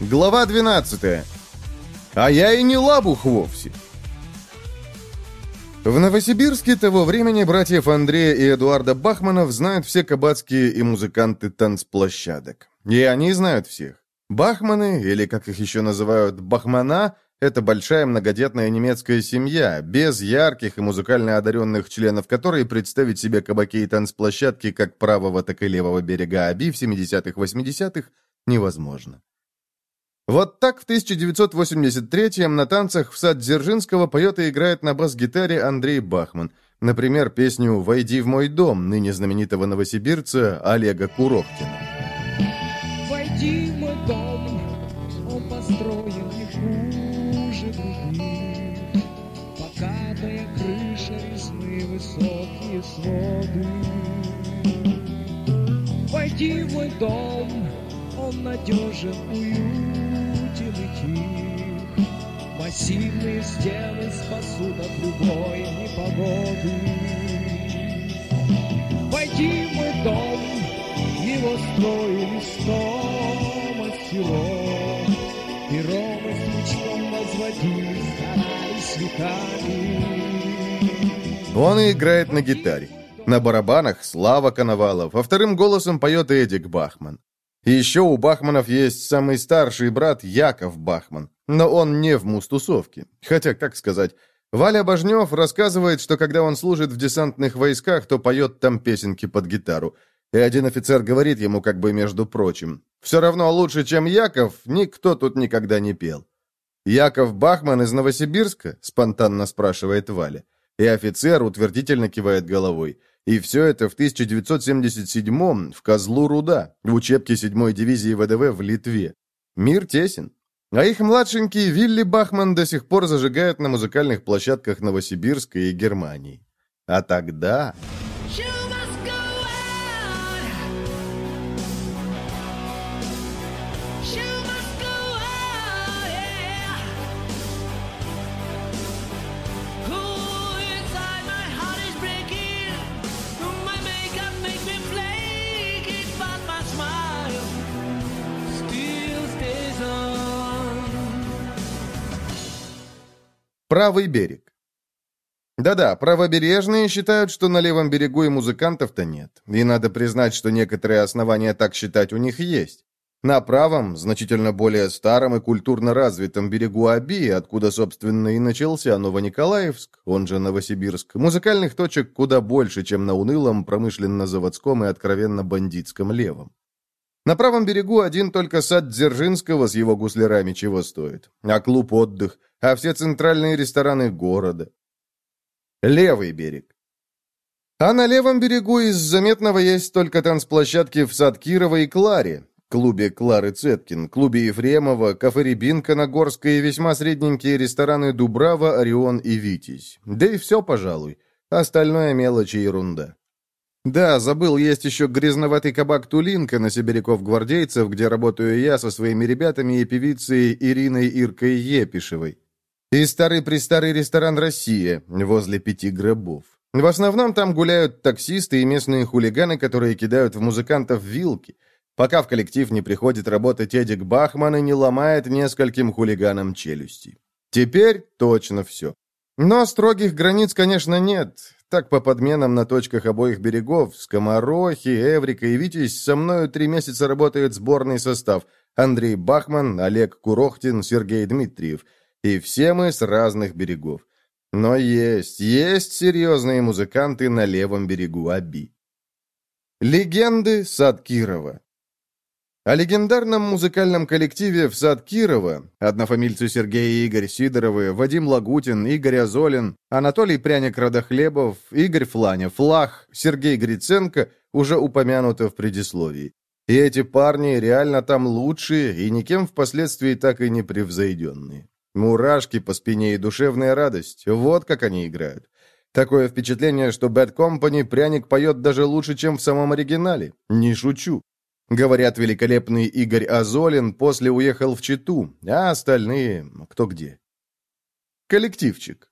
Глава 12. А я и не лабух вовсе. В Новосибирске того времени братьев Андрея и Эдуарда Бахманов знают все кабацкие и музыканты танцплощадок. И они знают всех. Бахманы, или как их еще называют, бахмана, это большая многодетная немецкая семья, без ярких и музыкально одаренных членов которой представить себе кабаки и танцплощадки как правого, так и левого берега Аби в 70-80-х невозможно. Вот так в 1983-м на танцах в сад Дзержинского поет и играет на бас-гитаре Андрей Бахман. Например, песню «Войди в мой дом» ныне знаменитого новосибирца Олега Курохтина. Дом, он надежен, уютен и тих. Массивные стены спасут от любой непогоды. Войди в мой дом, его строили сто мастеров. Пером и смычком возводили, старались веками. Он играет на гитаре. На барабанах Слава Коновалов, а вторым голосом поет Эдик Бахман. Еще у Бахманов есть самый старший брат Яков Бахман, но он не в мустусовке. Хотя, как сказать, Валя Бажнев рассказывает, что когда он служит в десантных войсках, то поет там песенки под гитару. И один офицер говорит ему как бы между прочим, «Все равно лучше, чем Яков, никто тут никогда не пел». «Яков Бахман из Новосибирска?» – спонтанно спрашивает Валя. И офицер утвердительно кивает головой. И все это в 1977-м в Козлу-Руда, в учебке 7-й дивизии ВДВ в Литве. Мир тесен. А их младшенький Вилли Бахман до сих пор зажигает на музыкальных площадках Новосибирска и Германии. А тогда... Правый берег. Да-да, правобережные считают, что на левом берегу и музыкантов-то нет. И надо признать, что некоторые основания так считать у них есть. На правом, значительно более старом и культурно развитом берегу Аби, откуда, собственно, и начался Новониколаевск, он же Новосибирск, музыкальных точек куда больше, чем на унылом, промышленно-заводском и откровенно бандитском левом. На правом берегу один только сад Дзержинского с его гуслярами чего стоит, а клуб отдых, а все центральные рестораны города. Левый берег. А на левом берегу из заметного есть только танцплощадки в сад Кирова и Кларе, клубе Клары Цеткин, клубе Ефремова, кафе Рябинка на Горской и весьма средненькие рестораны Дубрава, Орион и Витязь. Да и все, пожалуй. Остальное мелочи и ерунда. Да, забыл, есть еще грязноватый кабак Тулинка на сибиряков-гвардейцев, где работаю я со своими ребятами и певицей Ириной Иркой Епишевой. И старый-престарый ресторан «Россия» возле пяти гробов. В основном там гуляют таксисты и местные хулиганы, которые кидают в музыкантов вилки, пока в коллектив не приходит работать Эдик Бахман и не ломает нескольким хулиганам челюсти. Теперь точно все. Но строгих границ, конечно, нет. Так по подменам на точках обоих берегов, Скоморохи, Эврика и Витязь, со мною три месяца работает сборный состав. Андрей Бахман, Олег Курохтин, Сергей Дмитриев. И все мы с разных берегов. Но есть, есть серьезные музыканты на левом берегу Аби. Легенды Сад Кирова О легендарном музыкальном коллективе в Сад Кирова однофамильцы Сергей и Игорь Сидоровы, Вадим Лагутин, Игорь Азолин, Анатолий Пряник-Радохлебов, Игорь Фланя, Флах, Сергей Гриценко уже упомянуто в предисловии. И эти парни реально там лучшие и никем впоследствии так и не превзойденные. Мурашки по спине и душевная радость. Вот как они играют. Такое впечатление, что Bad Company пряник поет даже лучше, чем в самом оригинале. Не шучу. Говорят, великолепный Игорь Азолин после уехал в Читу, а остальные кто где. Коллективчик.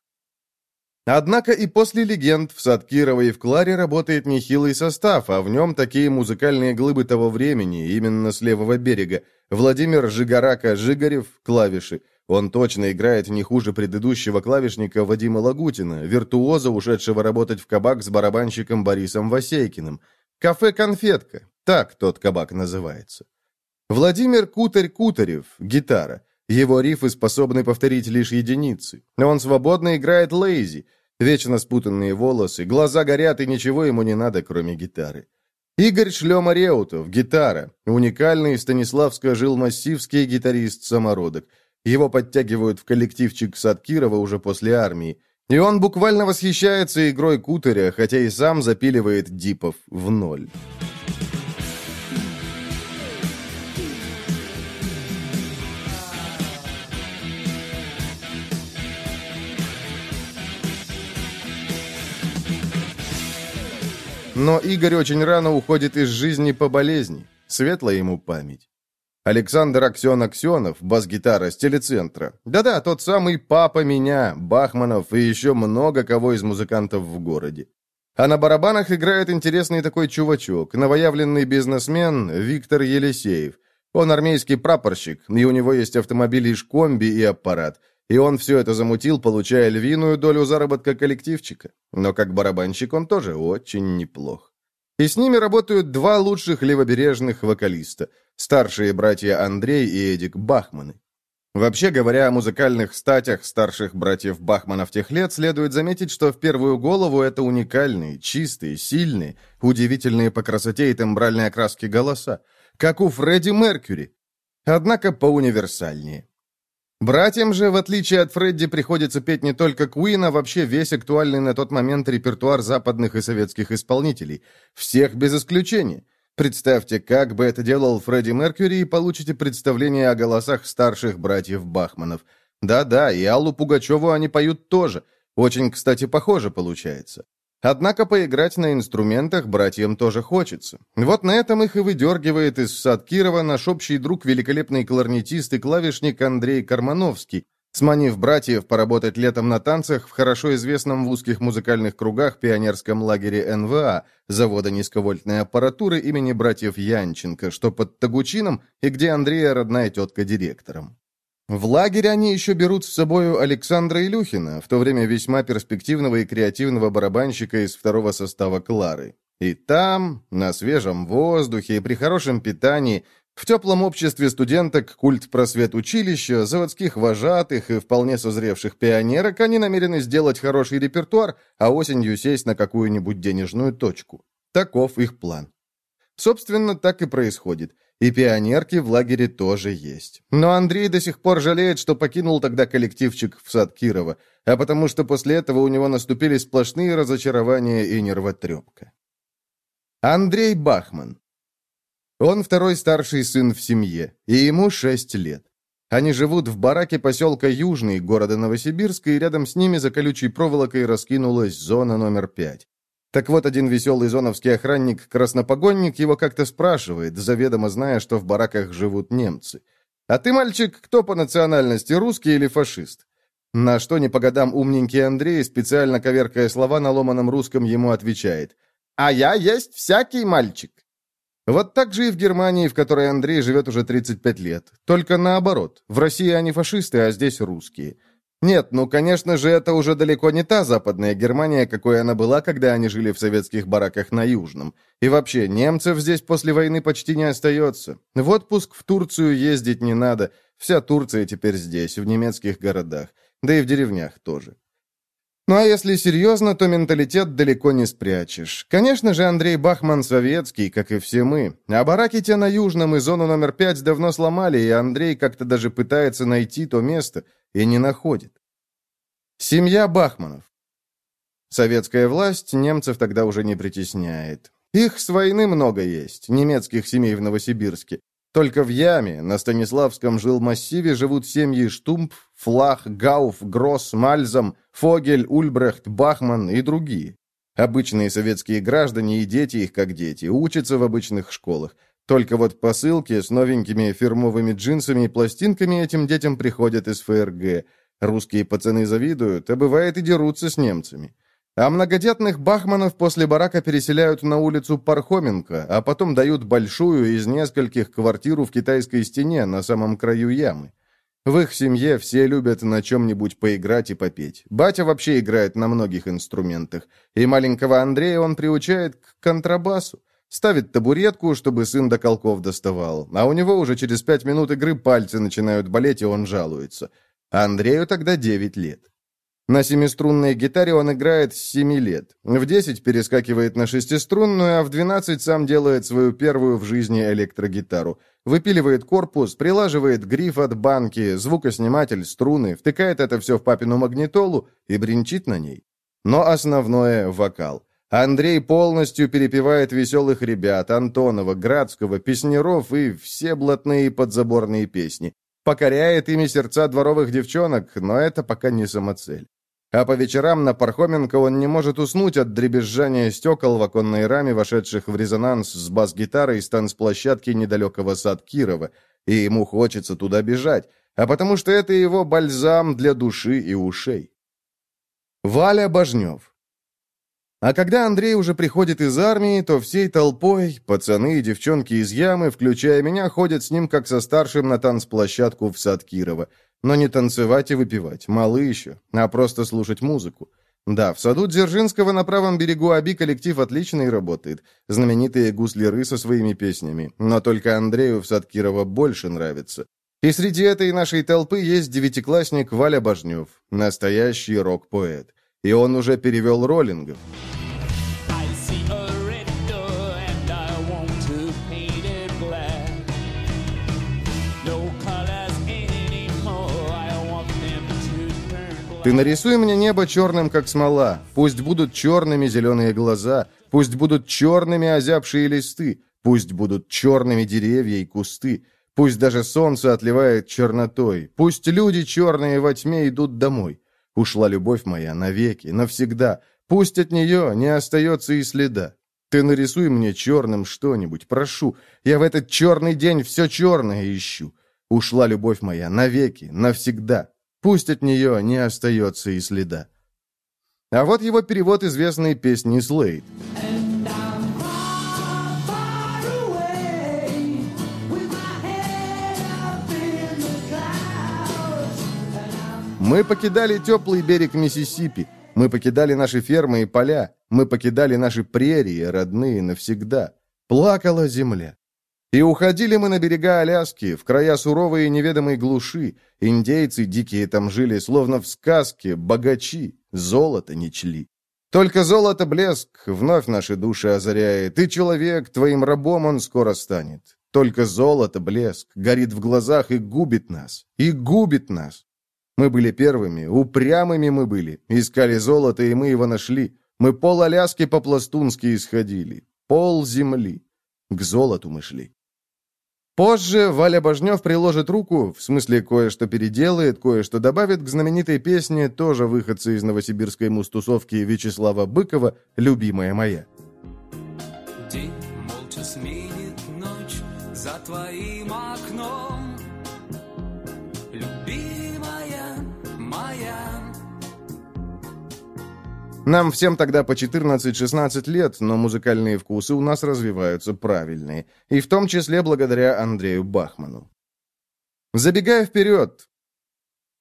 Однако и после легенд в Садкирово и в Кларе работает нехилый состав, а в нем такие музыкальные глыбы того времени, именно с левого берега. Владимир Жигарака-Жигарев, клавиши. Он точно играет не хуже предыдущего клавишника Вадима Лагутина, виртуоза, ушедшего работать в кабак с барабанщиком Борисом Васейкиным. «Кафе «Конфетка», так тот кабак называется. Владимир Кутарь-Кутарев, гитара. Его рифы способны повторить лишь единицы. Он свободно играет лейзи. Вечно спутанные волосы, глаза горят, и ничего ему не надо, кроме гитары. Игорь Шлема-Реутов, гитара. Уникальный станиславско-жилмассивский гитарист-самородок. Его подтягивают в коллективчик Садкирова уже после армии. И он буквально восхищается игрой Кутаря, хотя и сам запиливает дипов в ноль. Но Игорь очень рано уходит из жизни по болезни. Светлая ему память. Александр Аксен Аксенов, бас-гитара с телецентра. Да-да, тот самый папа меня, Бахманов и еще много кого из музыкантов в городе. А на барабанах играет интересный такой чувачок, новоявленный бизнесмен Виктор Елисеев. Он армейский прапорщик, и у него есть автомобиль и комби и аппарат. И он все это замутил, получая львиную долю заработка коллективчика. Но как барабанщик он тоже очень неплох. И с ними работают два лучших левобережных вокалиста, старшие братья Андрей и Эдик Бахманы. Вообще говоря о музыкальных статях старших братьев Бахманов тех лет, следует заметить, что в первую голову это уникальные, чистые, сильные, удивительные по красоте и тембральной окраске голоса, как у Фредди Меркьюри, однако поуниверсальнее. Братьям же, в отличие от Фредди, приходится петь не только Куин, а вообще весь актуальный на тот момент репертуар западных и советских исполнителей. Всех без исключения. Представьте, как бы это делал Фредди Меркьюри, и получите представление о голосах старших братьев Бахманов. Да-да, и Аллу Пугачеву они поют тоже. Очень, кстати, похоже получается. Однако поиграть на инструментах братьям тоже хочется. Вот на этом их и выдергивает из Садкирова наш общий друг, великолепный кларнетист и клавишник Андрей Кармановский, сманив братьев поработать летом на танцах в хорошо известном в узких музыкальных кругах пионерском лагере НВА, завода низковольтной аппаратуры имени братьев Янченко, что под Тагучином и где Андрея родная тетка директором. В лагерь они еще берут с собою Александра Илюхина, в то время весьма перспективного и креативного барабанщика из второго состава Клары. И там, на свежем воздухе и при хорошем питании, в теплом обществе студенток культ просвет училища, заводских вожатых и вполне созревших пионерок они намерены сделать хороший репертуар, а осенью сесть на какую-нибудь денежную точку. Таков их план. Собственно, так и происходит. И пионерки в лагере тоже есть. Но Андрей до сих пор жалеет, что покинул тогда коллективчик в сад Кирова, а потому что после этого у него наступили сплошные разочарования и нервотрепка. Андрей Бахман. Он второй старший сын в семье, и ему шесть лет. Они живут в бараке поселка Южный, города Новосибирска, и рядом с ними за колючей проволокой раскинулась зона номер пять. Так вот, один веселый зоновский охранник-краснопогонник его как-то спрашивает, заведомо зная, что в бараках живут немцы. «А ты, мальчик, кто по национальности, русский или фашист?» На что не по годам умненький Андрей, специально коверкая слова на ломаном русском, ему отвечает. «А я есть всякий мальчик». Вот так же и в Германии, в которой Андрей живет уже 35 лет. Только наоборот. В России они фашисты, а здесь русские. Нет, ну, конечно же, это уже далеко не та западная Германия, какой она была, когда они жили в советских бараках на Южном. И вообще, немцев здесь после войны почти не остается. В отпуск в Турцию ездить не надо. Вся Турция теперь здесь, в немецких городах. Да и в деревнях тоже. Ну а если серьезно, то менталитет далеко не спрячешь. Конечно же, Андрей Бахман советский, как и все мы. А бараки те на Южном и зону номер пять давно сломали, и Андрей как-то даже пытается найти то место – и не находит. Семья Бахманов. Советская власть немцев тогда уже не притесняет. Их с войны много есть, немецких семей в Новосибирске. Только в Яме, на Станиславском жилмассиве, живут семьи Штумп, Флах, Гауф, Гросс, Мальзам, Фогель, Ульбрехт, Бахман и другие. Обычные советские граждане и дети их как дети, учатся в обычных школах. Только вот посылки с новенькими фирмовыми джинсами и пластинками этим детям приходят из ФРГ. Русские пацаны завидуют, а бывает и дерутся с немцами. А многодетных бахманов после барака переселяют на улицу Пархоменко, а потом дают большую из нескольких квартиру в китайской стене на самом краю ямы. В их семье все любят на чем-нибудь поиграть и попеть. Батя вообще играет на многих инструментах. И маленького Андрея он приучает к контрабасу. Ставит табуретку, чтобы сын до колков доставал. А у него уже через пять минут игры пальцы начинают болеть, и он жалуется. А Андрею тогда девять лет. На семиструнной гитаре он играет с семи лет. В десять перескакивает на шестиструнную, а в двенадцать сам делает свою первую в жизни электрогитару. Выпиливает корпус, прилаживает гриф от банки, звукосниматель, струны, втыкает это все в папину магнитолу и бренчит на ней. Но основное — вокал. Андрей полностью перепевает веселых ребят, Антонова, Градского, Песнеров и все блатные подзаборные песни. Покоряет ими сердца дворовых девчонок, но это пока не самоцель. А по вечерам на Пархоменко он не может уснуть от дребезжания стекол в оконной раме, вошедших в резонанс с бас-гитарой с танцплощадки недалекого сад Кирова, и ему хочется туда бежать, а потому что это его бальзам для души и ушей. Валя Бажнев а когда Андрей уже приходит из армии, то всей толпой, пацаны и девчонки из ямы, включая меня, ходят с ним как со старшим на танцплощадку в сад Кирова. Но не танцевать и выпивать, малы еще, а просто слушать музыку. Да, в саду Дзержинского на правом берегу Аби коллектив отличный работает. Знаменитые гусляры со своими песнями. Но только Андрею в сад Кирова больше нравится. И среди этой нашей толпы есть девятиклассник Валя Бажнев, настоящий рок-поэт. И он уже перевел роллингов. Ты нарисуй мне небо черным, как смола. Пусть будут черными зеленые глаза. Пусть будут черными озябшие листы. Пусть будут черными деревья и кусты. Пусть даже солнце отливает чернотой. Пусть люди черные во тьме идут домой. Ушла любовь моя навеки, навсегда. Пусть от нее не остается и следа. Ты нарисуй мне черным что-нибудь, прошу. Я в этот черный день все черное ищу. Ушла любовь моя навеки, навсегда. Пусть от нее не остается и следа. А вот его перевод известной песни Слейд. Мы покидали теплый берег Миссисипи. Мы покидали наши фермы и поля. Мы покидали наши прерии, родные, навсегда. Плакала земля. И уходили мы на берега Аляски, в края суровой и неведомой глуши. Индейцы дикие там жили, словно в сказке, богачи, золото не чли. Только золото блеск вновь наши души озаряет, и человек, твоим рабом он скоро станет. Только золото блеск горит в глазах и губит нас, и губит нас. Мы были первыми, упрямыми мы были, искали золото, и мы его нашли. Мы пол Аляски по-пластунски исходили, пол земли. К золоту мы шли. Позже Валя Бажнев приложит руку, в смысле кое-что переделает, кое-что добавит к знаменитой песне, тоже выходца из новосибирской мустусовки Вячеслава Быкова «Любимая моя». День молча сменит ночь за твоим Нам всем тогда по 14-16 лет, но музыкальные вкусы у нас развиваются правильные, и в том числе благодаря Андрею Бахману. Забегая вперед,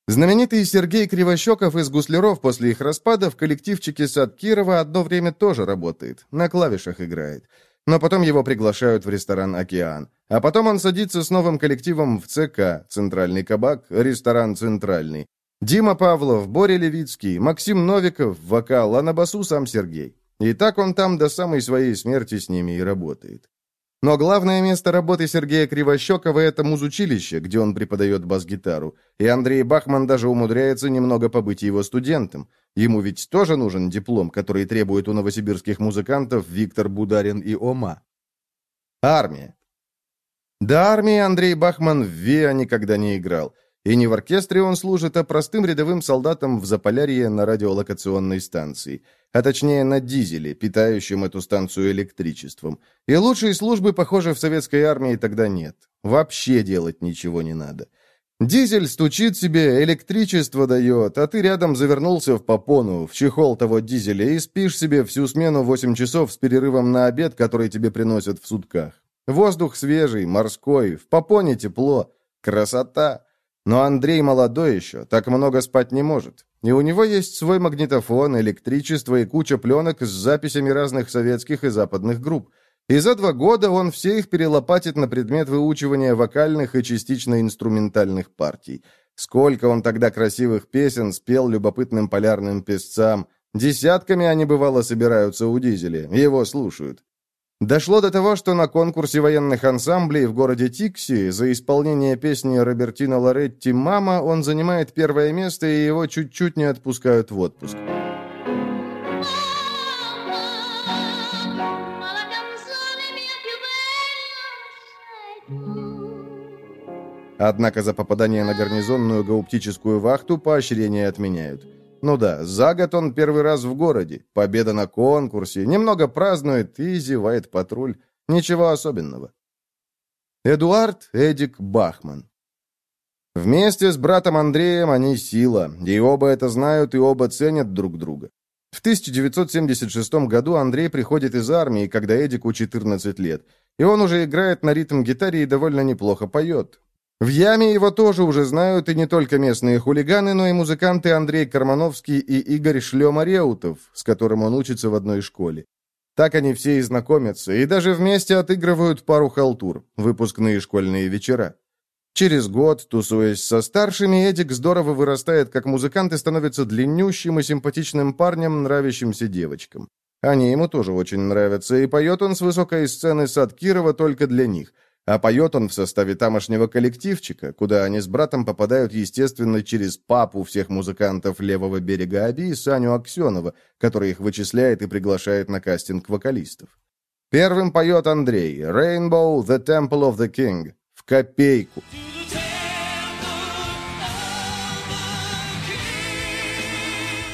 знаменитый Сергей Кривощеков из «Гусляров» после их распада в коллективчике «Сад Кирова» одно время тоже работает, на клавишах играет. Но потом его приглашают в ресторан «Океан». А потом он садится с новым коллективом в ЦК, Центральный кабак, ресторан «Центральный». Дима Павлов, Боря Левицкий, Максим Новиков, вокал, а на басу сам Сергей. И так он там до самой своей смерти с ними и работает. Но главное место работы Сергея Кривощекова – это музучилище, где он преподает бас-гитару. И Андрей Бахман даже умудряется немного побыть его студентом. Ему ведь тоже нужен диплом, который требует у новосибирских музыкантов Виктор Бударин и Ома. Армия. До армии Андрей Бахман в ВИА никогда не играл. И не в оркестре он служит, а простым рядовым солдатом в Заполярье на радиолокационной станции. А точнее на дизеле, питающем эту станцию электричеством. И лучшей службы, похоже, в советской армии тогда нет. Вообще делать ничего не надо. Дизель стучит себе, электричество дает, а ты рядом завернулся в попону, в чехол того дизеля, и спишь себе всю смену 8 часов с перерывом на обед, который тебе приносят в сутках. Воздух свежий, морской, в попоне тепло. Красота! Но Андрей молодой еще, так много спать не может. И у него есть свой магнитофон, электричество и куча пленок с записями разных советских и западных групп. И за два года он все их перелопатит на предмет выучивания вокальных и частично инструментальных партий. Сколько он тогда красивых песен спел любопытным полярным песцам. Десятками они, бывало, собираются у Дизеля, его слушают. Дошло до того, что на конкурсе военных ансамблей в городе Тикси за исполнение песни Робертино Лоретти «Мама» он занимает первое место, и его чуть-чуть не отпускают в отпуск. Однако за попадание на гарнизонную гауптическую вахту поощрения отменяют. Ну да, за год он первый раз в городе, победа на конкурсе, немного празднует и зевает патруль. Ничего особенного. Эдуард Эдик Бахман Вместе с братом Андреем они сила, и оба это знают, и оба ценят друг друга. В 1976 году Андрей приходит из армии, когда Эдику 14 лет, и он уже играет на ритм-гитаре и довольно неплохо поет. В яме его тоже уже знают и не только местные хулиганы, но и музыканты Андрей Кармановский и Игорь Шлема-Реутов, с которым он учится в одной школе. Так они все и знакомятся, и даже вместе отыгрывают пару халтур, выпускные школьные вечера. Через год, тусуясь со старшими, Эдик здорово вырастает как музыкант и становится длиннющим и симпатичным парнем, нравящимся девочкам. Они ему тоже очень нравятся, и поет он с высокой сцены сад Кирова только для них – а поет он в составе тамошнего коллективчика, куда они с братом попадают, естественно, через папу всех музыкантов левого берега Аби, Саню Аксенова, который их вычисляет и приглашает на кастинг вокалистов. Первым поет Андрей «Rainbow, the Temple of the King» в копейку.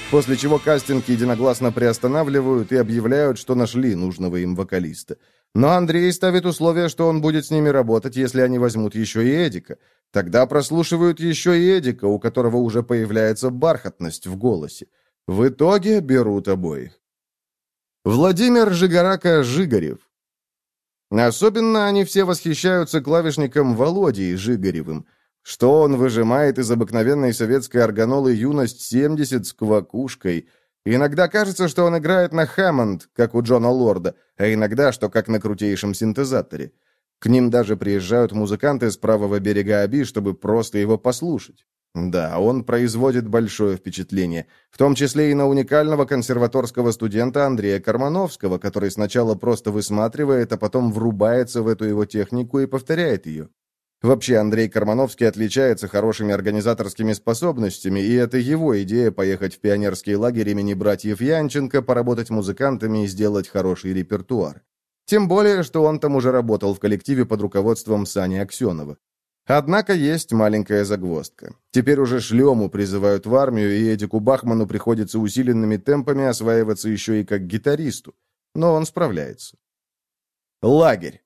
После чего кастинг единогласно приостанавливают и объявляют, что нашли нужного им вокалиста. Но Андрей ставит условие, что он будет с ними работать, если они возьмут еще и Эдика. Тогда прослушивают еще и Эдика, у которого уже появляется бархатность в голосе. В итоге берут обоих. Владимир Жигарака Жигарев. Особенно они все восхищаются клавишником Володей Жигаревым – что он выжимает из обыкновенной советской органолы юность 70 с квакушкой. Иногда кажется, что он играет на Хэммонд, как у Джона Лорда, а иногда, что как на крутейшем синтезаторе. К ним даже приезжают музыканты с правого берега Аби, чтобы просто его послушать. Да, он производит большое впечатление, в том числе и на уникального консерваторского студента Андрея Кармановского, который сначала просто высматривает, а потом врубается в эту его технику и повторяет ее. Вообще, Андрей Кармановский отличается хорошими организаторскими способностями, и это его идея поехать в пионерский лагерь имени братьев Янченко, поработать музыкантами и сделать хороший репертуар. Тем более, что он там уже работал в коллективе под руководством Сани Аксенова. Однако есть маленькая загвоздка. Теперь уже шлему призывают в армию, и Эдику Бахману приходится усиленными темпами осваиваться еще и как гитаристу. Но он справляется. Лагерь.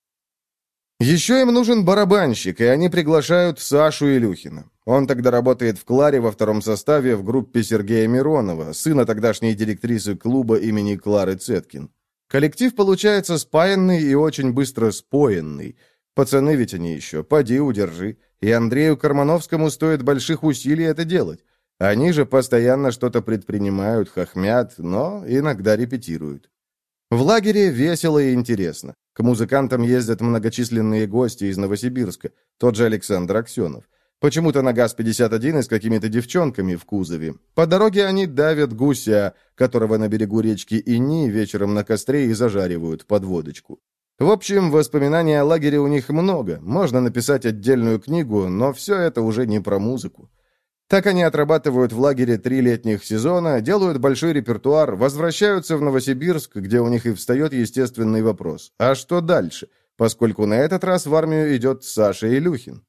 Еще им нужен барабанщик, и они приглашают Сашу Илюхина. Он тогда работает в Кларе во втором составе в группе Сергея Миронова, сына тогдашней директрисы клуба имени Клары Цеткин. Коллектив получается спаянный и очень быстро споенный. Пацаны ведь они еще, поди удержи. И Андрею Кармановскому стоит больших усилий это делать. Они же постоянно что-то предпринимают, хохмят, но иногда репетируют. В лагере весело и интересно. К музыкантам ездят многочисленные гости из Новосибирска, тот же Александр Аксенов. Почему-то на ГАЗ-51 и с какими-то девчонками в кузове. По дороге они давят гуся, которого на берегу речки Ини вечером на костре и зажаривают под водочку. В общем, воспоминаний о лагере у них много. Можно написать отдельную книгу, но все это уже не про музыку. Так они отрабатывают в лагере три летних сезона, делают большой репертуар, возвращаются в Новосибирск, где у них и встает естественный вопрос. А что дальше? Поскольку на этот раз в армию идет Саша Илюхин.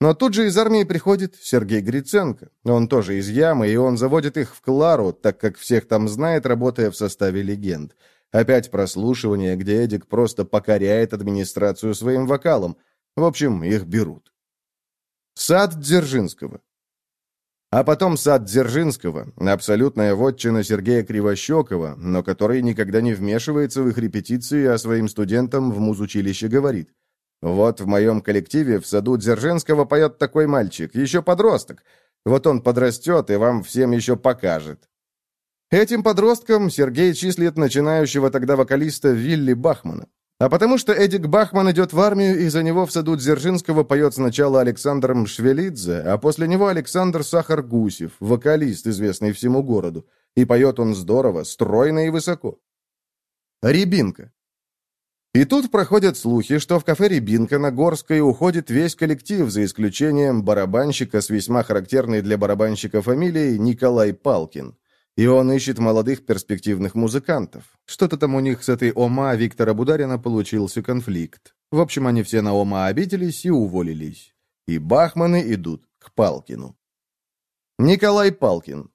Но тут же из армии приходит Сергей Гриценко. Он тоже из Ямы, и он заводит их в Клару, так как всех там знает, работая в составе легенд. Опять прослушивание, где Эдик просто покоряет администрацию своим вокалом. В общем, их берут. Сад Дзержинского. А потом сад Дзержинского, абсолютная вотчина Сергея Кривощекова, но который никогда не вмешивается в их репетиции, а своим студентам в музучилище говорит. «Вот в моем коллективе в саду Дзержинского поет такой мальчик, еще подросток. Вот он подрастет и вам всем еще покажет». Этим подростком Сергей числит начинающего тогда вокалиста Вилли Бахмана. А потому что Эдик Бахман идет в армию, и за него в саду Дзержинского поет сначала Александр Мшвелидзе, а после него Александр Сахар-Гусев, вокалист, известный всему городу. И поет он здорово, стройно и высоко. Рябинка. И тут проходят слухи, что в кафе «Рябинка» на Горской уходит весь коллектив, за исключением барабанщика с весьма характерной для барабанщика фамилией Николай Палкин. И он ищет молодых перспективных музыкантов. Что-то там у них с этой ОМА Виктора Бударина получился конфликт. В общем, они все на ОМА обиделись и уволились. И Бахманы идут к Палкину. Николай Палкин.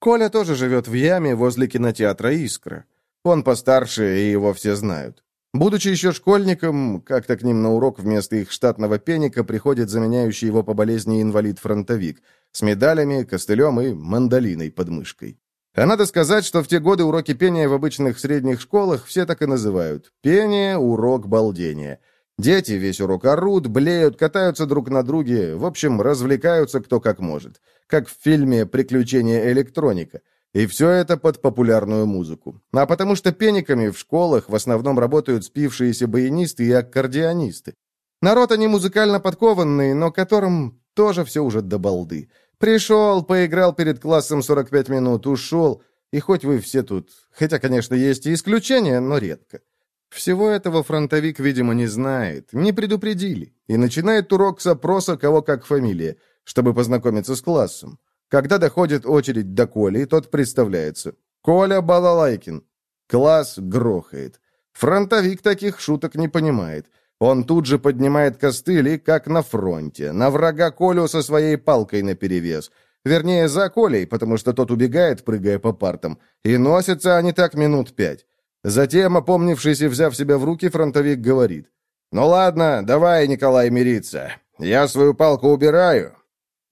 Коля тоже живет в яме возле кинотеатра «Искра». Он постарше, и его все знают. Будучи еще школьником, как-то к ним на урок вместо их штатного пеника приходит заменяющий его по болезни инвалид-фронтовик с медалями, костылем и мандолиной под мышкой. А надо сказать, что в те годы уроки пения в обычных средних школах все так и называют. Пение – урок балдения. Дети весь урок орут, блеют, катаются друг на друге, в общем, развлекаются кто как может. Как в фильме «Приключения электроника». И все это под популярную музыку. А потому что пениками в школах в основном работают спившиеся баянисты и аккордеонисты. Народ они музыкально подкованный, но которым тоже все уже до балды. Пришел, поиграл перед классом 45 минут, ушел. И хоть вы все тут... Хотя, конечно, есть и исключения, но редко. Всего этого фронтовик, видимо, не знает. Не предупредили. И начинает урок с опроса, кого как фамилия, чтобы познакомиться с классом. Когда доходит очередь до Коли, тот представляется. «Коля Балалайкин». Класс грохает. Фронтовик таких шуток не понимает. Он тут же поднимает костыли, как на фронте, на врага Колю со своей палкой наперевес. Вернее, за Колей, потому что тот убегает, прыгая по партам. И носятся они так минут пять. Затем, опомнившись и взяв себя в руки, фронтовик говорит. «Ну ладно, давай, Николай, мириться. Я свою палку убираю,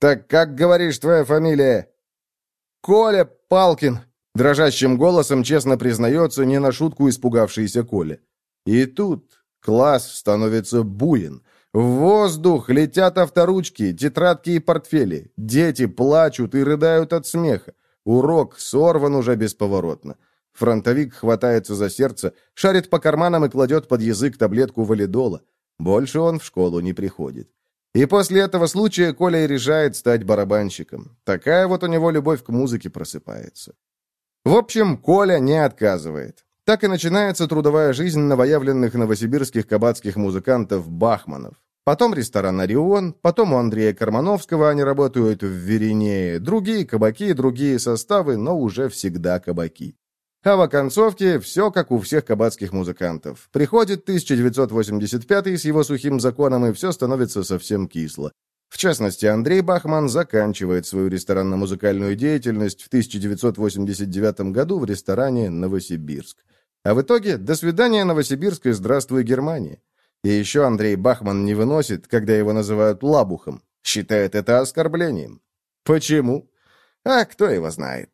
«Так как, говоришь, твоя фамилия?» «Коля Палкин», — дрожащим голосом честно признается не на шутку испугавшийся Коля. И тут класс становится буин. В воздух летят авторучки, тетрадки и портфели. Дети плачут и рыдают от смеха. Урок сорван уже бесповоротно. Фронтовик хватается за сердце, шарит по карманам и кладет под язык таблетку валидола. Больше он в школу не приходит. И после этого случая Коля и решает стать барабанщиком. Такая вот у него любовь к музыке просыпается. В общем, Коля не отказывает. Так и начинается трудовая жизнь новоявленных новосибирских кабацких музыкантов Бахманов. Потом ресторан «Орион», потом у Андрея Кармановского они работают в Веринее, другие кабаки, другие составы, но уже всегда кабаки. А в оконцовке все как у всех кабацких музыкантов. Приходит 1985 с его сухим законом, и все становится совсем кисло. В частности, Андрей Бахман заканчивает свою ресторанно-музыкальную деятельность в 1989 году в ресторане «Новосибирск». А в итоге «До свидания, Новосибирск» и «Здравствуй, Германия». И еще Андрей Бахман не выносит, когда его называют «лабухом». Считает это оскорблением. Почему? А кто его знает.